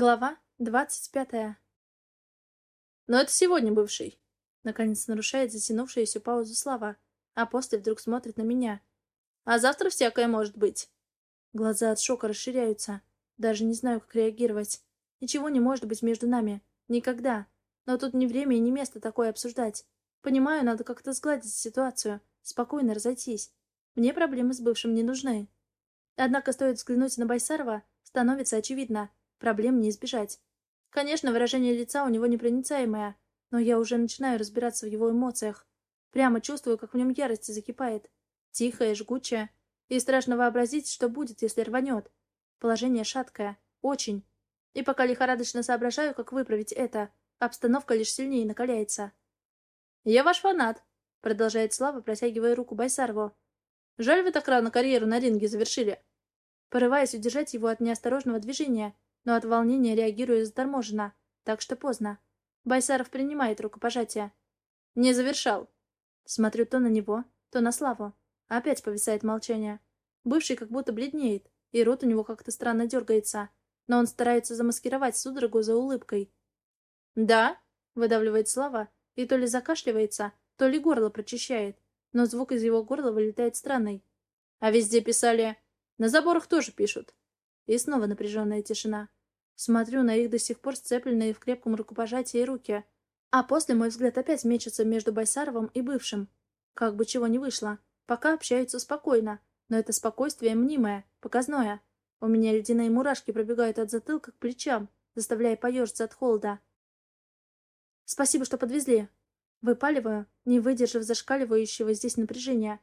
Глава двадцать пятая. «Но это сегодня бывший», — наконец нарушает затянувшуюся паузу Слава, а после вдруг смотрит на меня. «А завтра всякое может быть». Глаза от шока расширяются. Даже не знаю, как реагировать. Ничего не может быть между нами. Никогда. Но тут не время и не место такое обсуждать. Понимаю, надо как-то сгладить ситуацию, спокойно разойтись. Мне проблемы с бывшим не нужны. Однако стоит взглянуть на Байсарова, становится очевидно — Проблем не избежать. Конечно, выражение лица у него непроницаемое, но я уже начинаю разбираться в его эмоциях. Прямо чувствую, как в нем ярость закипает. Тихая, жгучая. И страшно вообразить, что будет, если рванет. Положение шаткое. Очень. И пока лихорадочно соображаю, как выправить это, обстановка лишь сильнее накаляется. «Я ваш фанат», — продолжает Слава, протягивая руку Байсарову. «Жаль, вы так рано карьеру на ринге завершили». Порываясь удержать его от неосторожного движения, но от волнения реагирую заторможенно, так что поздно. Байсаров принимает рукопожатие. «Не завершал». Смотрю то на него, то на Славу. Опять повисает молчание. Бывший как будто бледнеет, и рот у него как-то странно дергается, но он старается замаскировать судорогу за улыбкой. «Да?» — выдавливает Слава, и то ли закашливается, то ли горло прочищает, но звук из его горла вылетает странный. «А везде писали...» «На заборах тоже пишут». И снова напряженная тишина. Смотрю на их до сих пор сцепленные в крепком рукопожатии руки. А после мой взгляд опять мечется между Байсаровым и бывшим. Как бы чего не вышло. Пока общаются спокойно. Но это спокойствие мнимое, показное. У меня ледяные мурашки пробегают от затылка к плечам, заставляя поежиться от холода. Спасибо, что подвезли. Выпаливаю, не выдержав зашкаливающего здесь напряжения.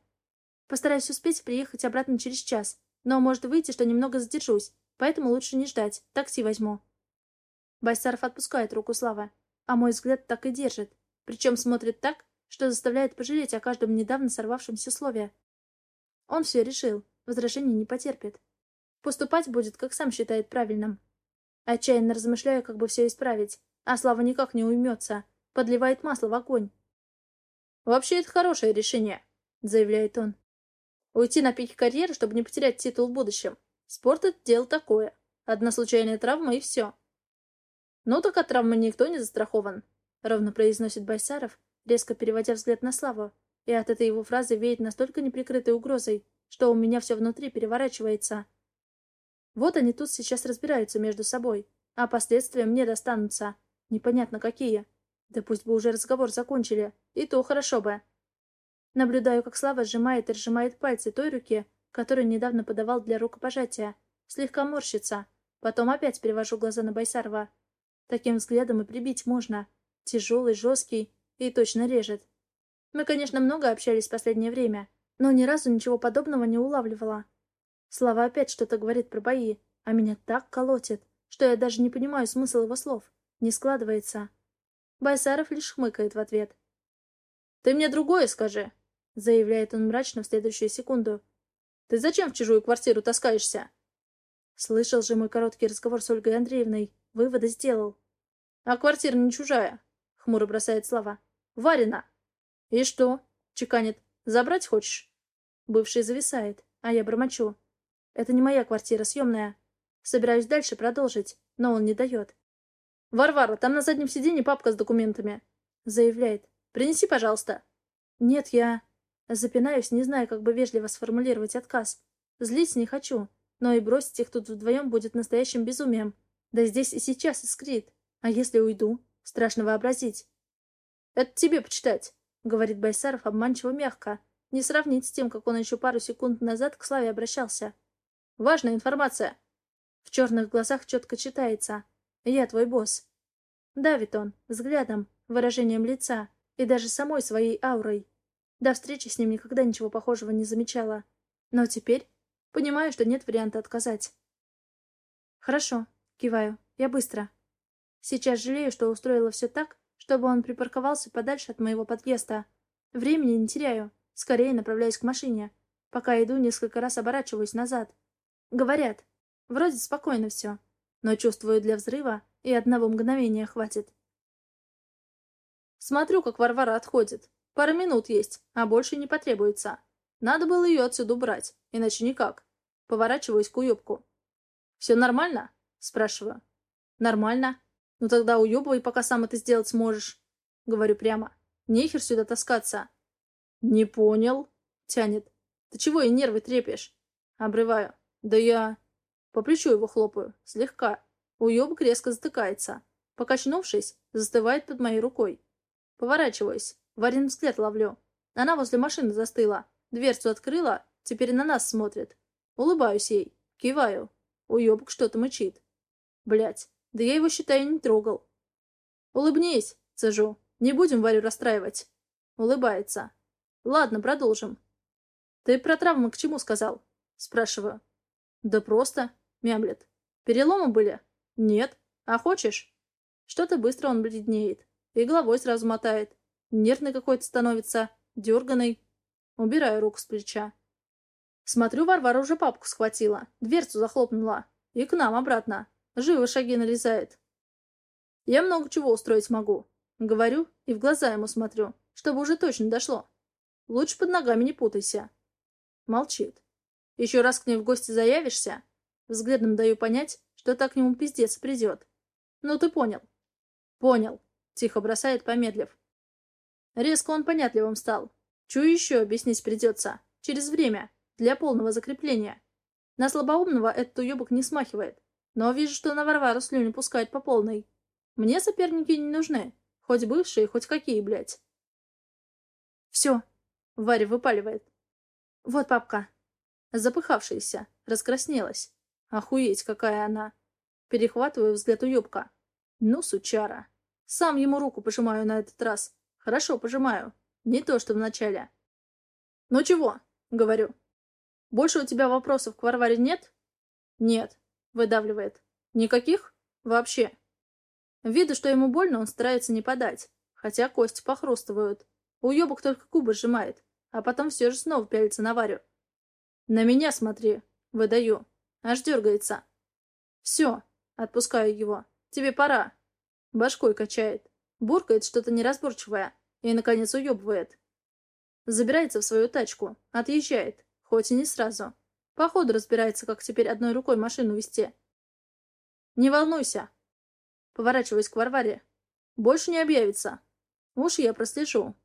Постараюсь успеть приехать обратно через час, но может выйти, что немного задержусь. Поэтому лучше не ждать. Такси возьму. Байсаров отпускает руку Славы, а мой взгляд так и держит. Причем смотрит так, что заставляет пожалеть о каждом недавно сорвавшемся слове. Он все решил, возражений не потерпит. Поступать будет, как сам считает правильным. Отчаянно размышляю, как бы все исправить, а Слава никак не уймется, подливает масло в огонь. «Вообще, это хорошее решение», — заявляет он. «Уйти на пике карьеры, чтобы не потерять титул в будущем. Спорт — это дело такое. Одна случайная травма и все. Ну так от травмы никто не застрахован, — ровно произносит Байсаров, резко переводя взгляд на Славу. И от этой его фразы веет настолько неприкрытой угрозой, что у меня все внутри переворачивается. Вот они тут сейчас разбираются между собой, а последствия мне достанутся. Непонятно какие. Да пусть бы уже разговор закончили, и то хорошо бы. Наблюдаю, как Слава сжимает и сжимает пальцы той руки, который недавно подавал для рукопожатия. Слегка морщится. Потом опять перевожу глаза на Байсарова. Таким взглядом и прибить можно. Тяжелый, жесткий и точно режет. Мы, конечно, много общались в последнее время, но ни разу ничего подобного не улавливала. Слава опять что-то говорит про бои, а меня так колотит, что я даже не понимаю смысл его слов. Не складывается. Байсаров лишь хмыкает в ответ. «Ты мне другое скажи», — заявляет он мрачно в следующую секунду. Ты зачем в чужую квартиру таскаешься?» Слышал же мой короткий разговор с Ольгой Андреевной. Выводы сделал. «А квартира не чужая», — хмуро бросает слова. «Варина». «И что?» — чеканит. «Забрать хочешь?» Бывший зависает, а я бормочу. «Это не моя квартира, съемная. Собираюсь дальше продолжить, но он не дает». «Варвара, там на заднем сиденье папка с документами», — заявляет. «Принеси, пожалуйста». «Нет, я...» Запинаюсь, не знаю, как бы вежливо сформулировать отказ. Злиться не хочу, но и бросить их тут вдвоем будет настоящим безумием. Да здесь и сейчас искрит. А если уйду? Страшно вообразить. «Это тебе почитать», — говорит Байсаров обманчиво мягко. Не сравнить с тем, как он еще пару секунд назад к Славе обращался. «Важная информация». В черных глазах четко читается. «Я твой босс». Давит он, взглядом, выражением лица и даже самой своей аурой. До встречи с ним никогда ничего похожего не замечала. Но теперь понимаю, что нет варианта отказать. Хорошо, киваю. Я быстро. Сейчас жалею, что устроила все так, чтобы он припарковался подальше от моего подъезда. Времени не теряю. Скорее направляюсь к машине. Пока иду, несколько раз оборачиваюсь назад. Говорят, вроде спокойно все. Но чувствую для взрыва и одного мгновения хватит. Смотрю, как Варвара отходит. Пара минут есть, а больше не потребуется. Надо было ее отсюда убрать, иначе никак. Поворачиваюсь к уебку. «Все нормально?» – спрашиваю. Нормально. Ну тогда уебывай, пока сам это сделать сможешь. Говорю прямо. Нехер сюда таскаться. Не понял. Тянет. Ты чего и нервы трепишь? Обрываю. Да я... По плечу его хлопаю. Слегка. Уебок резко затыкается. Покачнувшись, застывает под моей рукой. Поворачиваюсь. Варин взгляд ловлю. Она возле машины застыла. Дверцу открыла. Теперь на нас смотрит. Улыбаюсь ей. Киваю. Уебок что-то мычит. Блять, да я его, считаю, не трогал. Улыбнись, цежу. Не будем Варю расстраивать. Улыбается. Ладно, продолжим. Ты про травмы к чему сказал? Спрашиваю. Да просто, мямлет. Переломы были? Нет. А хочешь? Что-то быстро он бледнеет. И головой сразу мотает. Нервный какой-то становится. Дерганый. Убираю руку с плеча. Смотрю, Варвара уже папку схватила. Дверцу захлопнула. И к нам обратно. Живо шаги налезает. Я много чего устроить могу. Говорю и в глаза ему смотрю, чтобы уже точно дошло. Лучше под ногами не путайся. Молчит. Еще раз к ней в гости заявишься? Взглядом даю понять, что так к нему пиздец придет. Ну ты понял. Понял. Тихо бросает, помедлив. Резко он понятливым стал. Чую еще объяснить придется. Через время. Для полного закрепления. На слабоумного этот уебок не смахивает. Но вижу, что на Варвару слюни пускает по полной. Мне соперники не нужны. Хоть бывшие, хоть какие, блядь. Все. Варя выпаливает. Вот папка. Запыхавшаяся. Раскраснелась. Охуеть, какая она. Перехватываю взгляд у юбка. Ну, сучара. Сам ему руку пожимаю на этот раз. Хорошо, пожимаю. Не то, что в начале. Ну чего? Говорю. Больше у тебя вопросов к Варваре нет? Нет. Выдавливает. Никаких? Вообще. Виду, что ему больно, он старается не подать. Хотя кости похрустывают. Уебок только губы сжимает. А потом все же снова пялится на Варю. На меня смотри. Выдаю. Аж дергается. Все. Отпускаю его. Тебе пора. Башкой качает. Буркает что-то неразборчивое. И, наконец, уебывает. Забирается в свою тачку. Отъезжает. Хоть и не сразу. Походу разбирается, как теперь одной рукой машину вести. Не волнуйся. Поворачиваясь к Варваре. Больше не объявится. Уж я прослежу.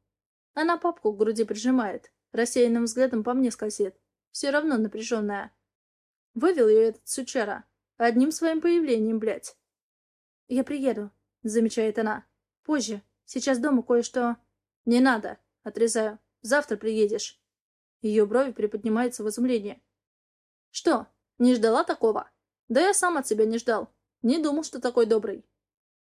Она папку к груди прижимает. Рассеянным взглядом по мне скосит. Все равно напряженная. Вывел ее этот сучара. Одним своим появлением, блядь. «Я приеду», — замечает она. «Позже. Сейчас дома кое-что...» «Не надо», — отрезаю. «Завтра приедешь». Ее брови приподнимаются в изумлении. «Что, не ждала такого?» «Да я сам от себя не ждал. Не думал, что такой добрый».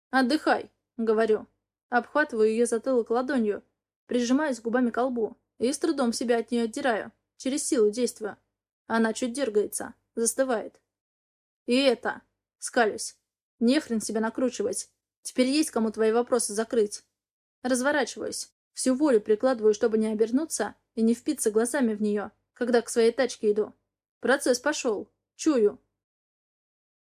«Отдыхай», — говорю. Обхватываю ее затылок ладонью, прижимаюсь губами к лбу и с трудом себя от нее отдираю, через силу действую. Она чуть дергается, застывает. «И это...» — скалюсь. «Не хрен себя накручивать. Теперь есть кому твои вопросы закрыть». Разворачиваюсь. Всю волю прикладываю, чтобы не обернуться и не впиться глазами в нее, когда к своей тачке иду. Процесс пошел. Чую.